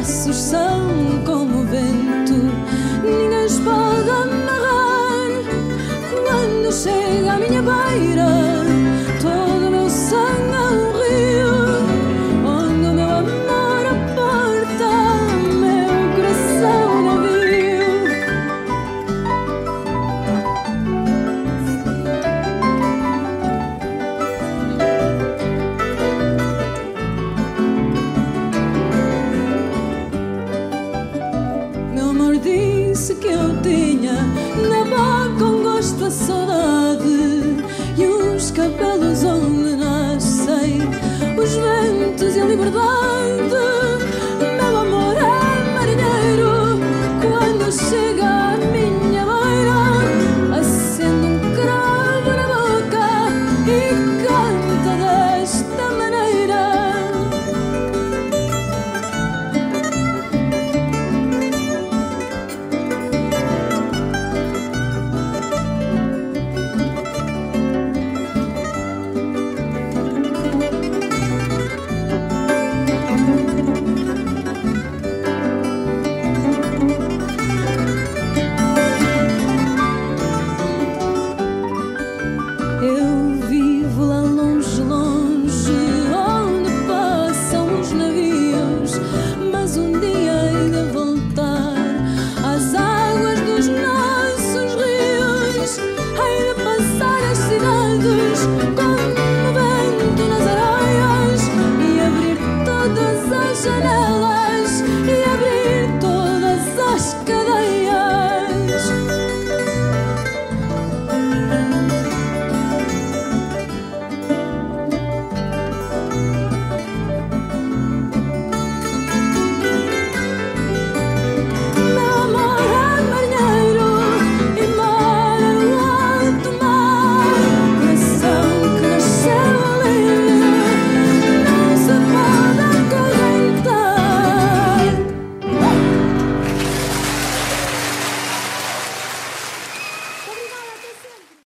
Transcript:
passos são como o vento, ninguém espada na amor disse que eu tinha na boca